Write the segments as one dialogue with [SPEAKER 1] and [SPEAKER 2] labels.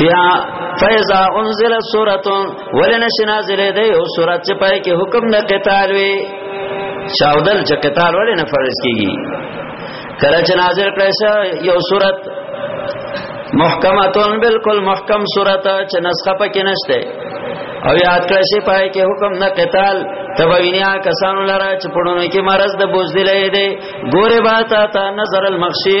[SPEAKER 1] فیا فیضا انزل سورتون ولن شنازل دی او سورت چې پای کې حکم نه قتال وی چاودل چې قتال ولې نه فرض کیږي کله چې نازل کړی یو سورت محکمتون بالکل محکم سورت چې نسخه پکې نشته او یاد کړی شي پای کې حکم نه قتال تبوینیا کسانو لره چې پړونو کې مرز د بوزدلې دی ګوره باتا تا نظر المخشی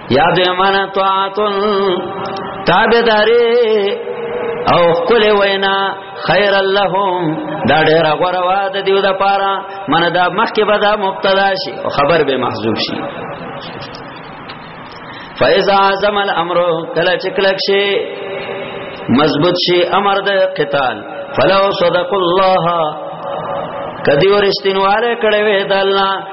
[SPEAKER 1] یاد امانه طاعتن تابعداري او خپل وینا خیر لهم دا ډیر غوړه واده دیو د پاره من دا مخکې به دا مبتدا شي او خبر به محذوف شي فاذا عزم الامر کله چکلک شي مضبوط شي امر د قتال فلو صدق الله کدی ورشتینواله کړه وې د الله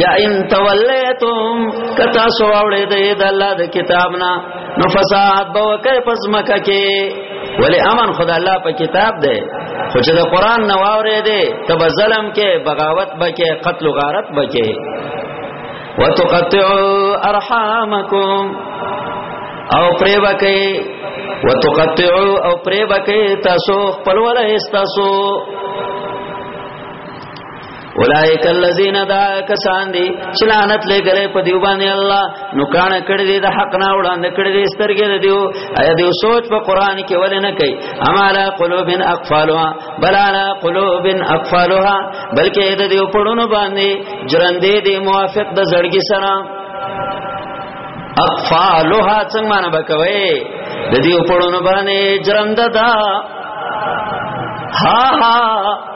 [SPEAKER 1] یا ان تولیتم کتا سو اوړې دې د الله د کتاب نه نو فساد بو کې پس مکه کې ولی امن خدا الله په کتاب دی خو چې د قران نه واورې دې تب ظلم کې بغاوت بکې قتل غارت بکې وتقطعوا ارحامکم او پرې بکې وتقطعوا او پرې بکې تاسو خپل ولې تاسو اولائک الذین دا کسان دی چې لعنت لګره په دیو باندې الله نو کان کړی دی د حق نه وړاندې کړی دی سترګې د دیو ایا دیو سوچ په قران کې ولې نه کوي امالا قلوب اقفالها بل علی قلوب اقفالها بلکې د دیو پړونو باندې جرندې دی موافق د زړګي سره اقفالها څنګه معنا بکوي د دیو پړونو باندې جرنده دا ها ها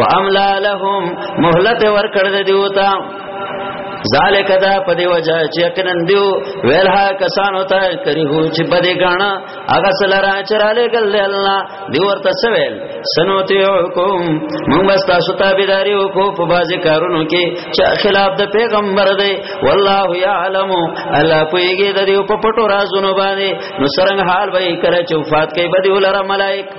[SPEAKER 1] واملا لهم مهلت ورکړ دیوتا ذالک دا په دی وجه چې کنن دیو ویلها کسانو ته کریو چې بده غاڼه هغه سلرا چراله ګل الله دی ورته سویل سنوتی حکم موږ واستا ستا بيداری وکړو په بازي کارونو کې چې خلاف د پیغمبر دی والله يعلم الله پويږي د دې په پټو رازونو باندې نو سرنګ حال به کړه چې وفات کوي بده ولر ملائک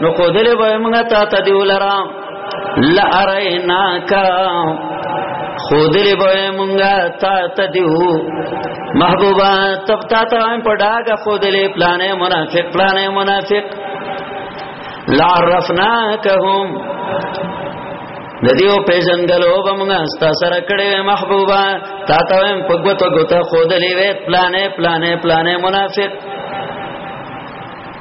[SPEAKER 1] نو خودل به موږ ته ته دی ولرا لا ارینا کا خودل به موږ ته ته دی محبوبا تب تا ته په ډاګه خودل پلانې منافق پلانې منافق لا عرفنا کهم د دیو پیژندلو به موږ ستا سره کړې محبوبا تا ته هم په ګوتو ګوتو خودلې وې پلانې پلانې پلانې منافق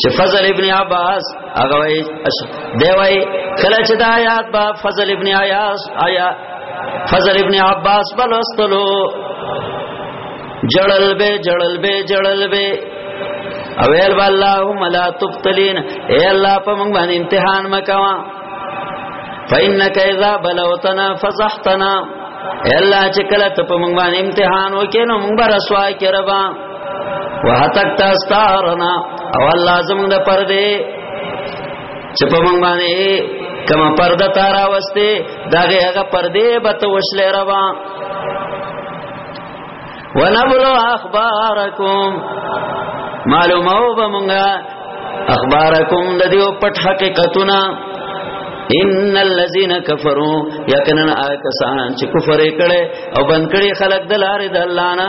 [SPEAKER 1] چې فضل ابن عباس هغه وای دی وای کله چې دا آیات با فضل ابن عیاس آیا فضل ابن عباس بلستلو جړل به جړل به جړل به اویل واللهم لا تبتلین اے الله په موږ باندې امتحان مکوا فإنك إذا بلوتنا فزحتنا اے الله چې کله ته په موږ باندې امتحان وکې نو موږ رسوا کې ربا وهتک تاستارنا او الله زمونږ د پردې چې په مونږ باندې کما پرده تارا وسته داغه هغه پردې به تو وشلې روا ونبلو اخبارکم معلومو به مونږه اخبارکم د دې پټ حقیقتونه ان الذين كفروا یقینا آکسان چې کفر کړي او بن کړي خلق د لارې د الله نه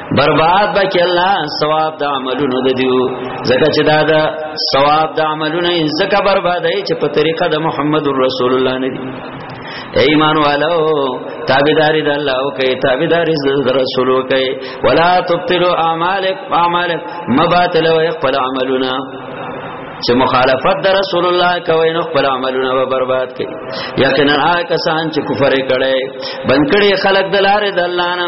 [SPEAKER 1] برباد بک الله ثواب د عملونو د دیو زکه چې دا د ثواب د عملونو زکه بربادای چې په طریقه د محمد رسول الله نه دی ایمان والو تابعداري د الله او کوي تابعداري د رسول او کوي ولا تبطلوا اعمالک اعمالک مباتل او خپل عملونه چې مخالفت د رسول الله کوي نو خپل عملونه به برباد کوي یقینا آ کسان چې کفر کړي بنکړي خلق د لارې د الله نه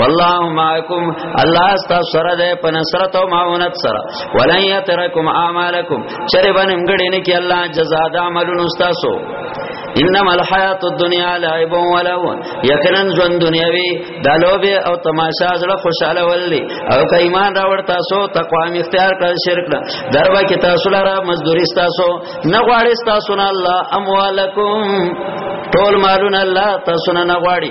[SPEAKER 1] والله معكم الله استا سره ده په نصرت او معاونت سره ولن يتركم اعمالكم چرې باندې مګړې نه کې الله جزاء د عملونو تاسو انما الحیات الدنیا لعب و لهو یقینا ژوند دنیاوی د لوبه او تماشا زړه خوشاله وللی او که ایمان راوړ تاسو تقوا اختیار کړ شرک نه دروا کې تاسو لاره مزدوری تاسو نه غواړي تاسو نه الله اموالکم ټول مالون الله تاسو نه غواړي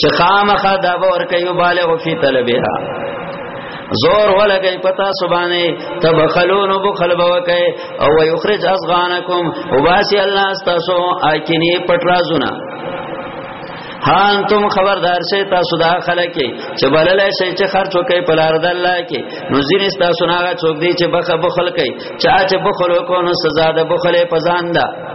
[SPEAKER 1] چې خامخا دا باور کوي بالغ فی طلبها زور ولګي پتا سبانه تبخلون بخل بوکه او یخرج اصغانکم وباسی الله استاسو اکینی پټرازونه هان تم خبردار شي تاسو دا خلک چې بلل شي چې خرچ وکي په لار د الله کې نو ځین تاسو نه غا چوک دي چې بخ بخل کوي چا چې بخل وکړو نو سزا د بخل په ځان ده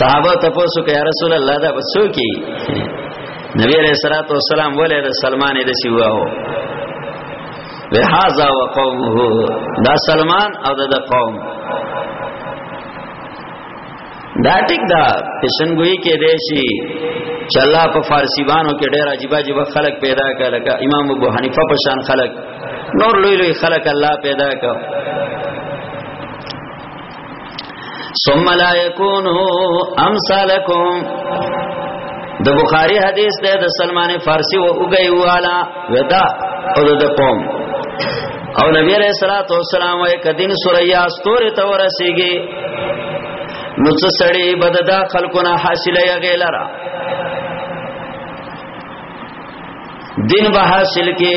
[SPEAKER 1] صحابه تاسو کې رسول الله دا بسو کې نبی علیہ الصلوۃ والسلام ولې د سلمان د سیوا هو وهذا وقومه دا سلمان او د قوم دا ټیک دا پېشنګوي کې دی شي چې الله په فارسی باندې کې ډېر عجیب عجیب خلک پیدا کړل لکه امام ابو حنیفه په شان خلک نور لوی لوی خلک الله پیدا کړ ثم لا يكونوا امثالكم د بخاری حدیث ده د سلمان فارسی و اوګی والا ودا او د قوم او نبی علیہ الصلوۃ والسلام وای کدین سوریا استور ته ورسیږي نو څه سړی بد دا خلقونه حاصله یغیلرا دین به حاصل کې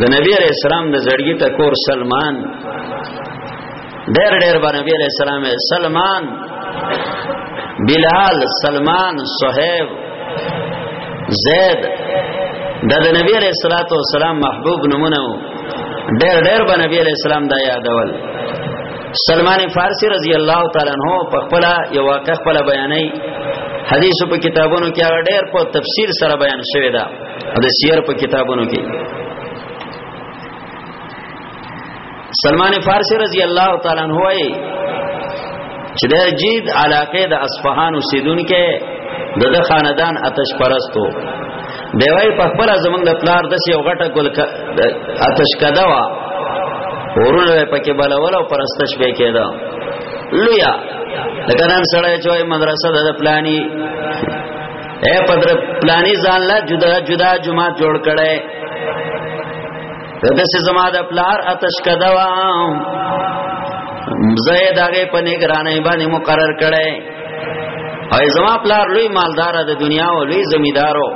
[SPEAKER 1] د نبی علیہ السلام د زړګي ټکور سلمان ډېر ډېر باندې نبی علیہ السلام سلمان بلال سلمان صہیب زید د نبی علیہ الصلوۃ والسلام محبوب نمونه ډېر ډېر باندې نبی علیہ السلام دا یادول سلمان فارسی رضی الله تعالی عنہ په خپل یو واقع خپل بیانې حدیثو په کتابونو کې ډېر په تفصیل سره بیان شوی دی د سیر په کتابونو کې سلمان فارسی رضی الله تعالی عنہ وایي چې د جید علاقه د اصفهان اوسیدونکو د د خاندان آتش پرستو دی وای په خپل زمنګ د پلار د سی غټه ګل آتش کدا وا ورونه پکې بلول او پرستش به کېدا لویا لکه نن سره چوي مدرسه د پلاني اے پدر پلانی ځان لا جدا جدا جمعه جوړ کړي دغه سه زما د پلار آتش کدوا زید هغه په نگرانۍ باندې مقرر کړي او زما پلار لوی مالدار د دنیا او لوی زمیدارو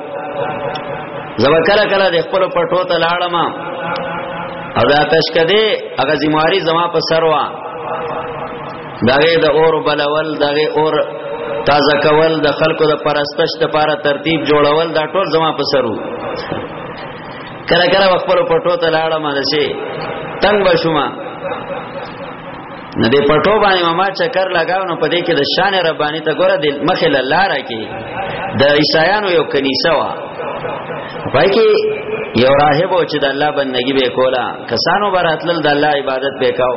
[SPEAKER 1] زما کله کله د خپل پټو ته لاړم او دا آتش کده هغه زمواري زما په سر وان دغه د اور بلول دغه اور تازه کول د خلکو د پرستش لپاره ترتیب جوړول دا ټول زما په سرو کله کله خپل پټو ته لاړم د شي تنگ بشوما نه دې پټو باندې ما چکر لگاو نو پدې کې د شان ربانی ته ګوره د مخه لاره کې د عیسایانو یو کنيسه وا پای کې یو راهب چې د الله بندگی به کولا کسانو براتل د الله عبادت به کاو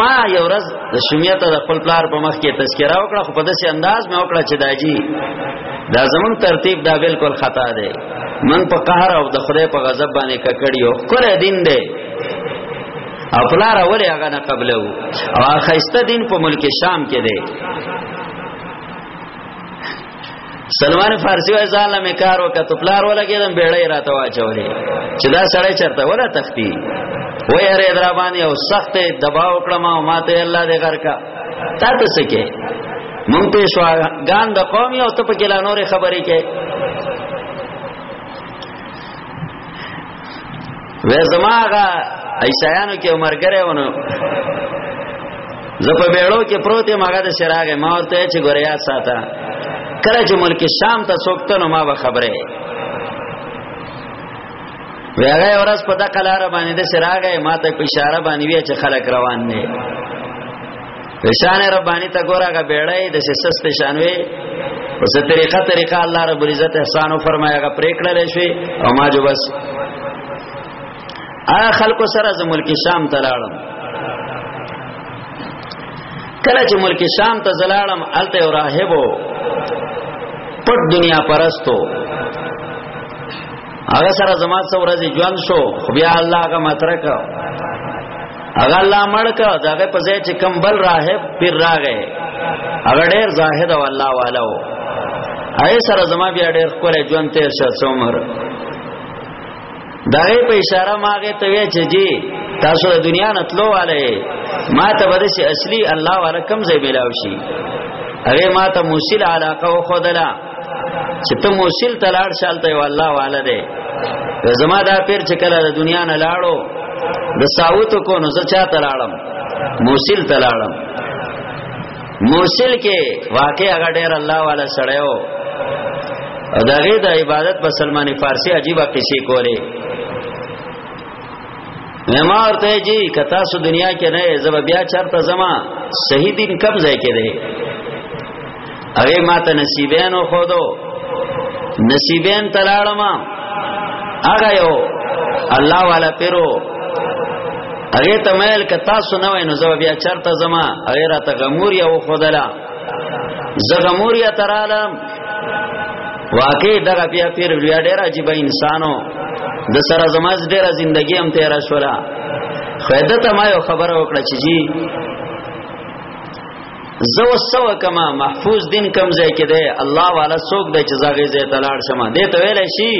[SPEAKER 1] ما یو ورځ د شمیت د خپل پلار په مخ کې تذکرہ وکړه خو په داسې انداز مې وکړه چې داجی دا زمون ترتیب دا بالکل خطا دی من په قهر او د خدای په غضب باندې ککړیو کله دین دی او پلار اولی هغه نه قبلو او خیسته دین په ملک شام کې دی سلمان فارسی وای ځان له کار وکړ ته پلار ولګیدم بیړې راته واچولې چې دا سړی چرته ولا تختی وای هر درا باندې او سخت دباو کړم او ماته الله دې غر کا تا ته سکے مونږ ته شو ګان د قوم یو ته په کلا نور خبرې کې وې زماغه ایسایانو کې عمرګره ونه زه په بیړو کې پروت یم هغه د شراغه ما ورته چې ګوریا ساته کله چې ملک شام ته سوکته نو ما به خبره وی هغه ورځ په دغه لار باندې د شراغه ما ته په اشاره باندې وی چې خلک روان نه شان ربانی ته ګورغه بیړې د سست شانوي اوسه طریقه طریقه الله رب العزت احسان او فرمایغه پریکړل شي او ما جو بس ا خلق سره ز ملک شام ته لاړم کله چې ملک شام ته زلاړم الته راهبو پټ دنیا پرستو هغه سره زما څو ورځې ژوند شو خو بیا الله هغه مترک هغه الله مړک داغه په ځای چې کم بل راهب پیر راغې هغه ډیر زاهد او الله والو هغه سره زما بیا ډیر خپل ژوند تیر شو څومر دغه په اشاره ماغه ته وی چې جی تاسو د دنیا نه تلو والے ما ته بده شي اصلي الله والا کم ځای ملاوي شي هغه ما ته موصل علاقه خو دلا چې ته موصل ته لاړ شالته یو الله والا دی زما دا پیر چې کله د دنیا نه لاړو د ساوت کو نو زه چا ته لاړم موصل ته لاړم موصل کې واقع هغه ډیر الله والا سړیو او دغه د عبادت په سلمانی فارسی عجیب قصې کولې ما ورته جی کتا سو دنیا کې نه زب بیا چرته زما صحیح دین کم ځای کې دی هغه ما ته نصیبین او خودو نصیبین تلاړم هغه یو الله والا پیرو هغه ته مل کتا سو نه وای نو زب بیا چرته زما هغه را ته غمور یو خودلا زغموریا تراله واقع دغه بیا پیر بیا ډیر عجیب انسانو د سره زماز ډیره زندگی هم تیر شولا خیده ته ما یو خبره وکړه چې جی زو سو کما محفوظ دین کم ځای کې دی الله والا څوک دی چې زاغه ځای تلاړ شمه دې ته ویل شي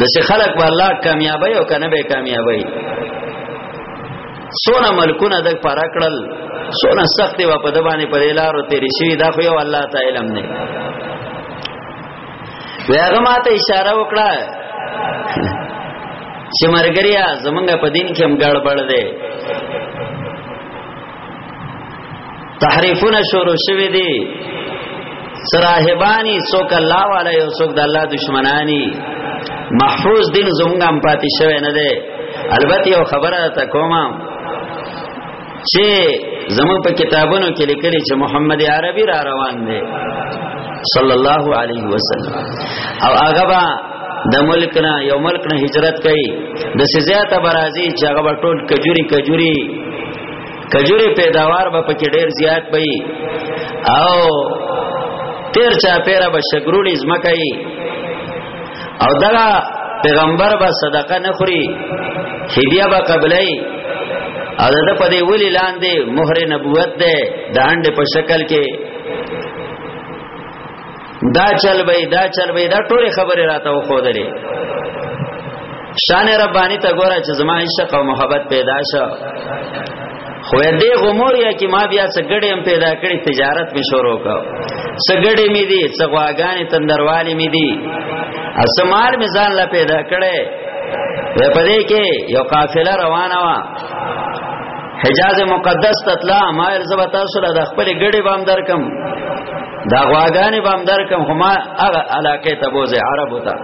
[SPEAKER 1] د څه خلق په الله کامیابی او کنه به کامیابی سونه ملکونه د پر کړل سونه سخت و په د باندې په لارو تیرې شي دا خو یو الله تعالی علم نه ویغه ماته اشاره وکړه چې مرګریا زمونږ په دین کې هم ګړبړ دی تحریفونه شروع شوه دي سراهبانی څوک الله والا یو څوک د الله دشمنانی محفوظ دین زمونږه هم پاتې شوی نه دی البته یو خبره تا کوم چې زمون په کتابونو کې لیکلي چې محمد عربي را روان دی صلی الله علیه وسلم او هغه با د ملک نه یو ملک نه هجرت کوي د سزا ته برازي چې هغه ټول کجوري کجوري کجوري پیداوار به پکې ډیر زیات وي او تیر چا پیرا به شګرونی زمکای او دغه پیغمبر به صدقه نه خوري هدیه به قبلای او دغه په دې ولي لاندې مہر نبوت ده د انډه په شکل کې دا چل به دا چل به دا ټول خبره راته و خو دلې شان ربانی ته ګوره چې زما عشق او محبت پیدا شو خو دې غموریا کې ما بیا سګړې هم پیدا کړې تجارت می شروع کاو سګړې می دي سغواګانې تندروالې می دي اسمال می ځان لا پیدا کړې په دې کې یو قافله روانه وا حجاز مقدس تطلع ما ارزبا تاسو را د خپل ګډي بام درکم دا غواګانی بام درکم خو ما هغه علاقه ته بوزه عربو ته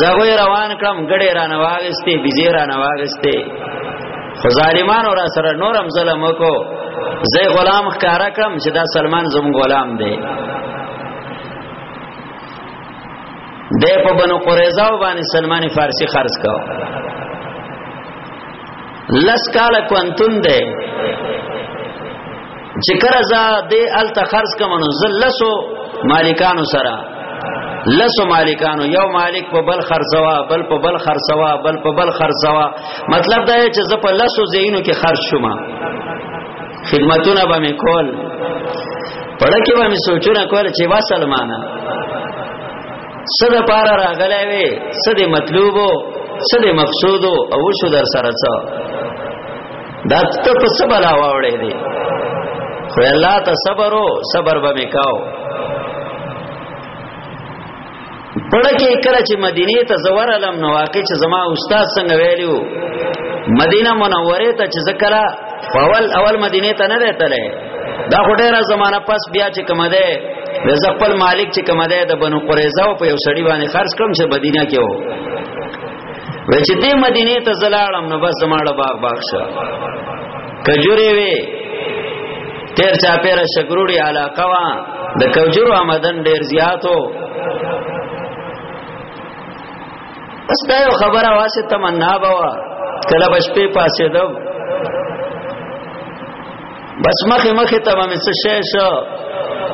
[SPEAKER 1] زغوی روان کړم ګډي را نواغسته بيزي را نواغسته خو ظالمانو را سره نورم ظلم وکړو زه غلام ښکارا کړم چې دا سلمان زم غلام دی د په بنو قریظه باندې سلمان فارسی خرج کاو لس کال کوانتون دی چې کرزا دې الته خرج کمنو زلسو مالکانو سره لسو مالکانو یو مالک په بل خرڅوا بل په بل خرڅوا بل په بل خرڅوا مطلب دا چې زه په لسو زینو کې خرج شوم خدمتونه به مې کول پړه کې به مې سوچونه کول چې واسلمانه صد پارا راغلی وی صد مطلوبو صد مقصودو او شو در سره څو دا ته په سبلا واوړې دي خو الله ته صبر او صبر به وکاو پړکه کله چې مدینه ته زوار علم نو واقع چې زما استاد څنګه ویلو مدینه منوره ته چې ذکر اول اول مدینه ته نه راتله دا خو ډیره زمانہ پس بیا چې کوم ده د خپل مالک چې کوم ده د بنو قریظه او په یو سړی باندې خرج کړم چې مدینه کې وو وای چې دې مدینه ته زلاړم نو بس زماړه باغ باغ شه کجوري وی تیر چا پیر شګروړي علاقه وا د کجورو آمدن ډیر زیاتو بس دا یو خبره واسه تمنا بوا کله بشپې پاسې دو بس مخه مخه ته مې څه شې شو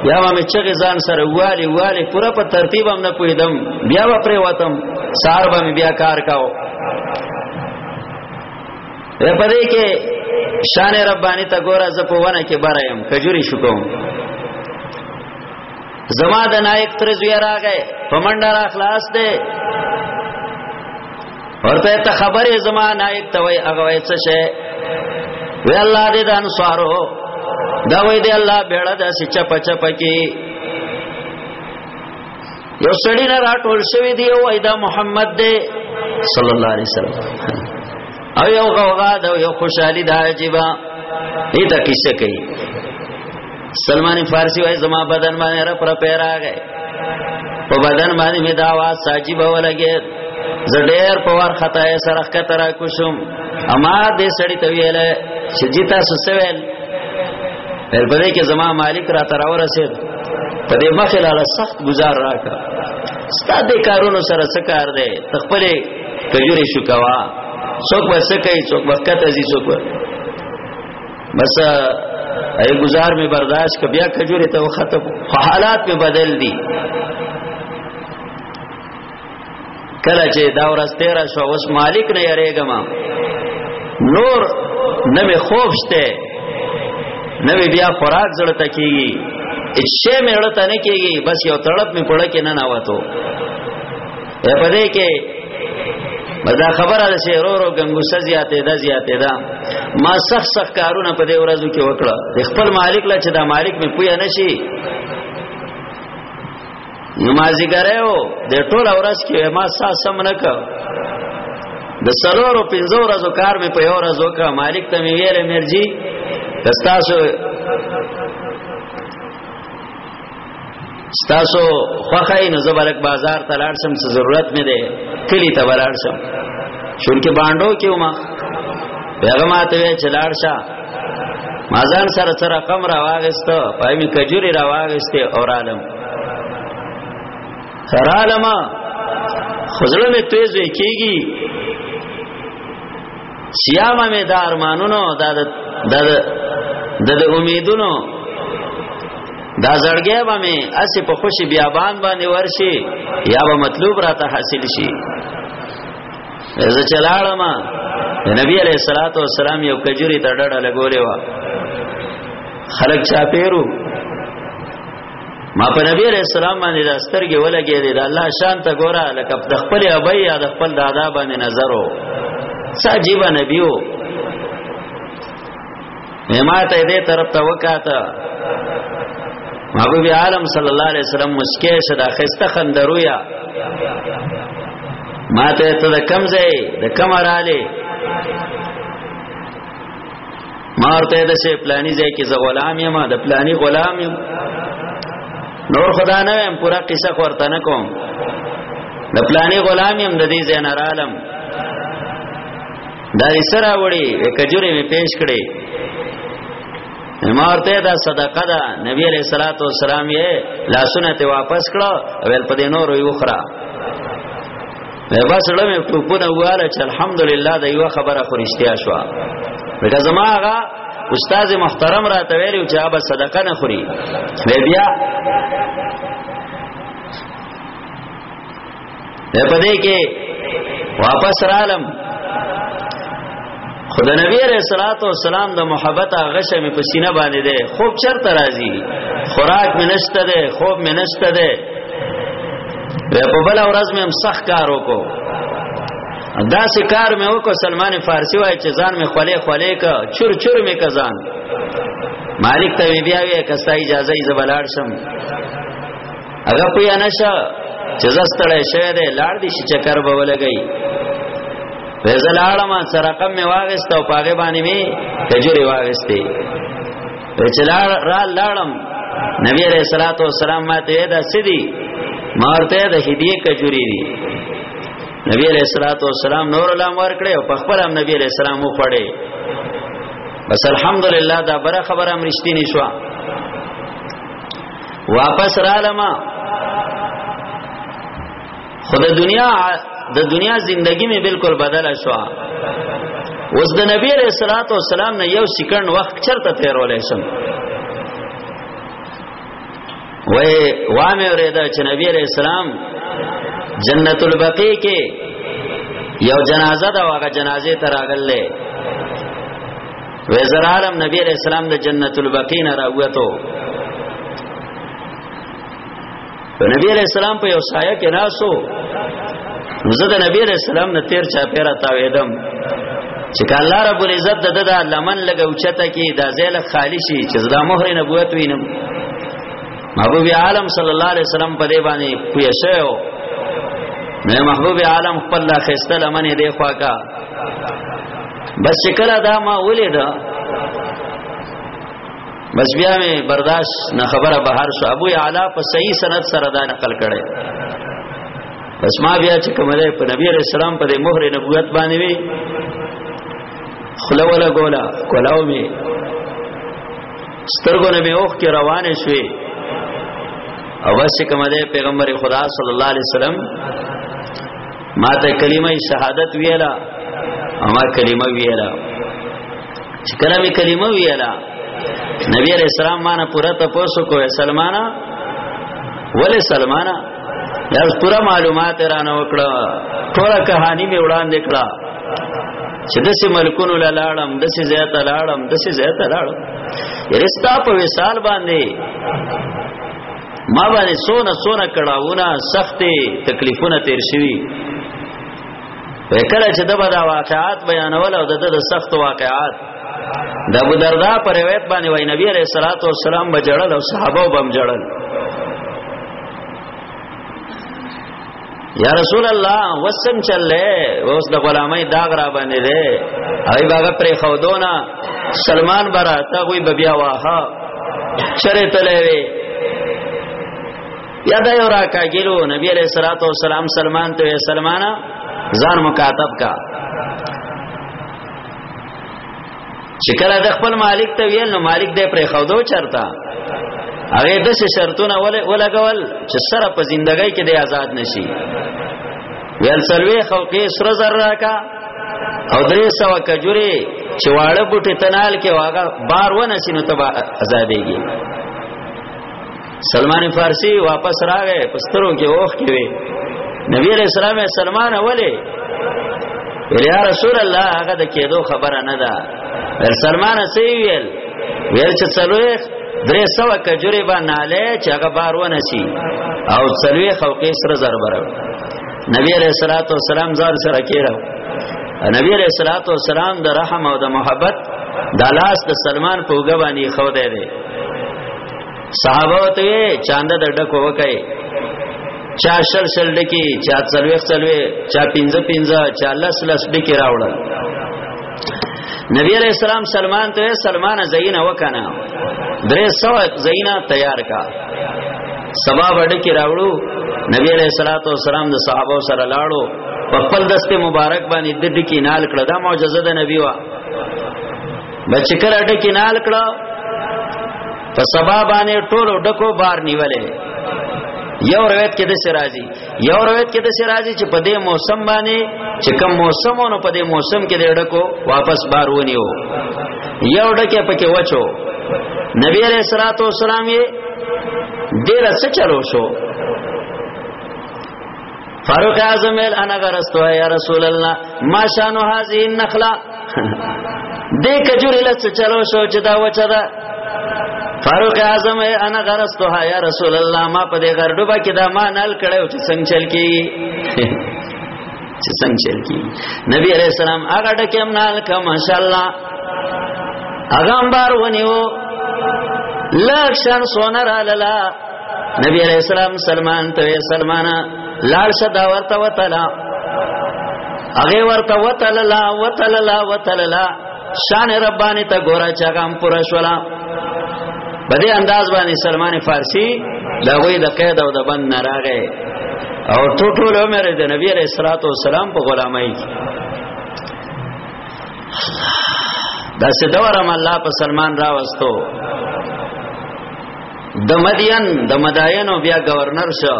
[SPEAKER 1] بیا مې چغې ځان سره والی والی پورا په ترتیب هم نه پویدم بیا و پرې واتم سار به بیا کار کاو په دې کې شان ربانی ته ګوره ز په ونه کې برایم کجوري شو کوم زما د نایب تر زوی راغې پمنډه را خلاص دی ورته ته خبره زما نایب ته وای هغه وای څه شي وی الله دې د انصارو دا وای دې الله بیړه د سچ پچ پکی یو سړی نه راټول شوی دی وای دا محمد دې صلی الله علیه وسلم او یو غوغا دا یو خوشحالي دا عجیبا دې ته کیسه کوي سلمان فارسی وای زما بدن باندې را پر پیراغه په بدن باندې می دا आवाज ساجي به ولګي زډیر په ور خطا یې سره کتر کوشم اما دې سړی ته ویل چې جتا سوسویل پر بده کې زما مالک را تر ورسید په دې مخه لاله سخت گزار راکا ستاد کارونو سره سکار دی تخپل کجوري شو کوا څوک وسکه څوک وخت ازي څوک بس اے گزار میں برداشت کا بیا کجوری تا ختم حالات میں بدل دی کله چې دا ورځ 13 شو اوس مالک نه یریګم نور نه می خوب شته نه بیا خوراک زړه ته کیږي اچھے میړه ته نه کیږي بس یو تړپ می پړه کې نه ناوتو په دې کې دا خبره ده چې ورو ورو ګنګوسه زیاتې ده زیاتې ده ما سخت سخت کارونه په دې ورځو کې وکړه د خپل مالک لا چې دا مالک مې پوهه نشي نمازی ګرایو د ټول ورځ کې ما ساس سم نه کړ د سلورو پنځو ورځو کار مې په یو ورځ وکړ مالک ته مې ویل مرجی تاسو ستاسو خوخه نو زبرک بازار ته لاړ سم څه ضرورت مې ده کلی ته لاړ سم شونکه باندو کې ومه هغه ماته وی چې لاړ شه مازان سره سره قم را واغست پای می کجوري را واغست اور عالم سر عالم خزړه می تیز کیږي سیام مې د ارمانونو د د د د امیدونو دا زړګې به مې اسې په خوشي بیابان باندې ورشي یا به مطلوب راته حاصل شي زه چلاړم نبی علیہ الصلوۃ والسلام یو کجوري ته ډډه لګولې و خلک چا پیرو ما په نبی علیہ السلام باندې د سترګې ولګې دي د الله شان ته ګوره لکه د خپل ابي یا د خپل دادا باندې نظر و ساجيبه نبيو ما ته دې طرف ته وکاته محبوب عالم صلی الله علیه وسلم مسکه شه د خسته خندرویا ما ته ته د کم ځای د کم رااله مارته د شه پلاني ځای کې زه غلام یم د پلاني غلام یم نور خدا نه ویم پورا قصه ورته نه کوم د پلاني غلام يم د دې زین عالم دا یې سره وړي کجوري می پیش کړي امارته دا صدقه ده نبی علیہ الصلوۃ والسلام یې لاسونه ته واپس کړو ول په دې نور یو خره بس لمه ټوپونه واله چې الحمدلله د یو خبره خورشتیا شو دا زما هغه استاد محترم را ته ویلو چې ابا صدقه نه خوري بیا په دې کې واپس رالم خود نبی علیہ الصلات والسلام د محبت غشه می پسینه باندې ده خوب چرته راځي خوراک می نشته ده خوب می نشته ده بیا په بل ورځ مې هم سخت کار وکړو دا سې کار مې وکړو سلمان فارسی وای چې ځان مې خولې خولې کا چور چور مې کا ځان مالک ته بیا وی کستا اجازه یې زبلاړ شم هغه پوی نه شو چې زستړې شوی دی لاړ دي چې چکر به ولګي وزل اړم سره رقم می واغست او پاګه باندې می کجوري واغستې وچلار را لاړم نبی عليه الصلاه والسلام ماته دا سدي مارته د هدیه کجوري دي نبی عليه الصلاه والسلام نور الله مور کړي او په خپل هم نبی عليه السلام مو خړې بس الحمدلله دا بره خبره امرشتي نشوه واپس را لما خو د دنیا د دنیا زندگی می بالکل بدل شو اوس د نبی علیہ الصلوۃ والسلام نه یو سکند وخت چرته تیرولې شم وې وامه ورېدا چې نبی علیہ السلام جنت البقیع کې یو جنازه دا واغه جنازه تراغلې وزر عالم نبی علیہ السلام د جنت البقین راوته نبی علیہ السلام په یو سایه کې ناسو زه د نبی علیہ السلام نه تیر چا پیرا تاویدم چې الله رب العزت د د لمن لګ اوچته کې د زیل خالی شي چې زدا مہر نبوت وینم محبوب عالم صلی الله علیه وسلم په دې باندې کوی شو نه محبوب عالم خپل خسته لمن دې خواکا بس چې کله دا ما ولید بس بیا می برداشت نه خبره بهر شو ابو اعلی په صحیح سند سره دا نقل کړي بس ما بیا چې کومه په نبی رسول الله په دې مهر نبوت باندې وی خلا ولا ګولا کولاو می سترګو نه به اوخ کې روانې شوې او بس کومه ده پیغمبر خدا صلی الله علیه وسلم ما ته کلمه شهادت ویلا اما کلمه ویلا چې کله می کلمه ویلا نبی علیہ السلام مانا پورا تپوسو کو سلمانا ولی سلمانا یا پورا معلومات رانه وکړه ټوله کہانی می وړاندې کړه چې دسه ملکونو لاړم دسه زیات لاړم دسه زیات لاړم یرستا په وسال باندې ما باندې سونه سونه کړهونه سختې تکلیفونه تیر شوي وکړه چې دغه دا واقعات بیانول او دغه د سخت واقعات د ابو دردا پر روایت باندې وای نبی عليه الصلاه والسلام بجړل او صحابه وبم جړل یا رسول الله وسم چلې اوس د غلامۍ داغ را باندې ده هغه باغ پرې خودونه سلمان برا ته وی بیا واه چرې تلې وی یا دا یو راکاګیلو نبی علیہ الصلوۃ والسلام سلمان ته سلمانا ځان مکاتب کا چې کله د خپل مالک ته ویل نو مالک دې پرې خودو چرتا هغه د څه شرطونه ولګول چې سره په ژوندۍ کې د آزاد نشي ویل سلوي خو کې سره زر راکا او درې سو کجوري چې واړه بوټي تنال کې واغه بار ونه شینو تبا آزادېږي سلمان فارسی واپس راغې پسترو کې اوخ کې وي نبی علیہ السلام سلمان اوله یا رسول الله هغه د کېدو خبره نه ده ور سلمان سی ویل ویل چې څلوې درې سو کجوري باندې ناله چې هغه بار ونه شي او څلوې خوقې سره ضربره نبی علیہ الصلوۃ والسلام ځار سره کېره نبی علیہ الصلوۃ والسلام د رحم او د محبت د لاس د سلمان په وګ باندې خو دی صحابه ته چاند د ډکو وکي چا شل شل ډکی چا څلوي څلوي چا پنځه پنځه چا لس لس ډکی راوړل نبی علیہ السلام سلمان ته سلمان زینا وکنا درې سو زینا تیار کا سبا وړ کې راوړو نبی علیہ الصلوۃ والسلام د صحابه سره لاړو په خپل دسته مبارک باندې د ډکی نال کړه دا معجزه ده نبی وا بچ کړه ډکی نال کړه په سبا باندې ټولو ډکو بار نیولې یو روایت کې د سرازي یو روایت کې د سرازي چې په دې موسم باندې چې کم موسمونو په دې موسم کې د ډکو واپس بار ونیو یو ډکه پکې وچو نبی علیہ الصلوۃ والسلام یې ډیر څه چلو شو فاروق اعظم ال انا غرستو یا رسول الله ما شانو هذه النخله دې کجوري لڅ چلو شو چې دا وچه ده فاروق اعظم انا غرستو یا رسول الله ما په دې غرډوبه کې دا ما نال کړو چې څنګه چل کی چې څنګه چل کی نبی علیہ السلام هغه ټکه هم نال کا ماشاء الله هغه هم بار ونیو لکشن سونر علالا نبی علیہ السلام سلمان ته سلمانا لاړ شه دا ورته وتلا هغه ورته وتللا وتللا وتللا شان ربانی ته ګورا چاغم پر شولا بده انداز باندې سلمان فارسی دا وې د قید او د بند نه راغې او ټول عمر د نبی علیہ الصلوۃ والسلام په غلامای دا سدورم الله په سلمان راوستو د مدین د مداینو بیا گورنر شو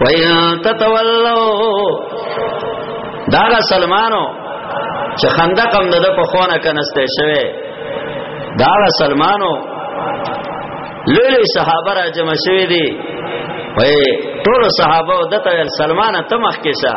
[SPEAKER 1] ویا تتولو داغه سلمانو چې خندق هم د په خونه کنسته شوی داغه سلمانو لوی لوی صحابه را جمع شوی دي وای ټول صحابه دته سلمان ته مخ کې شه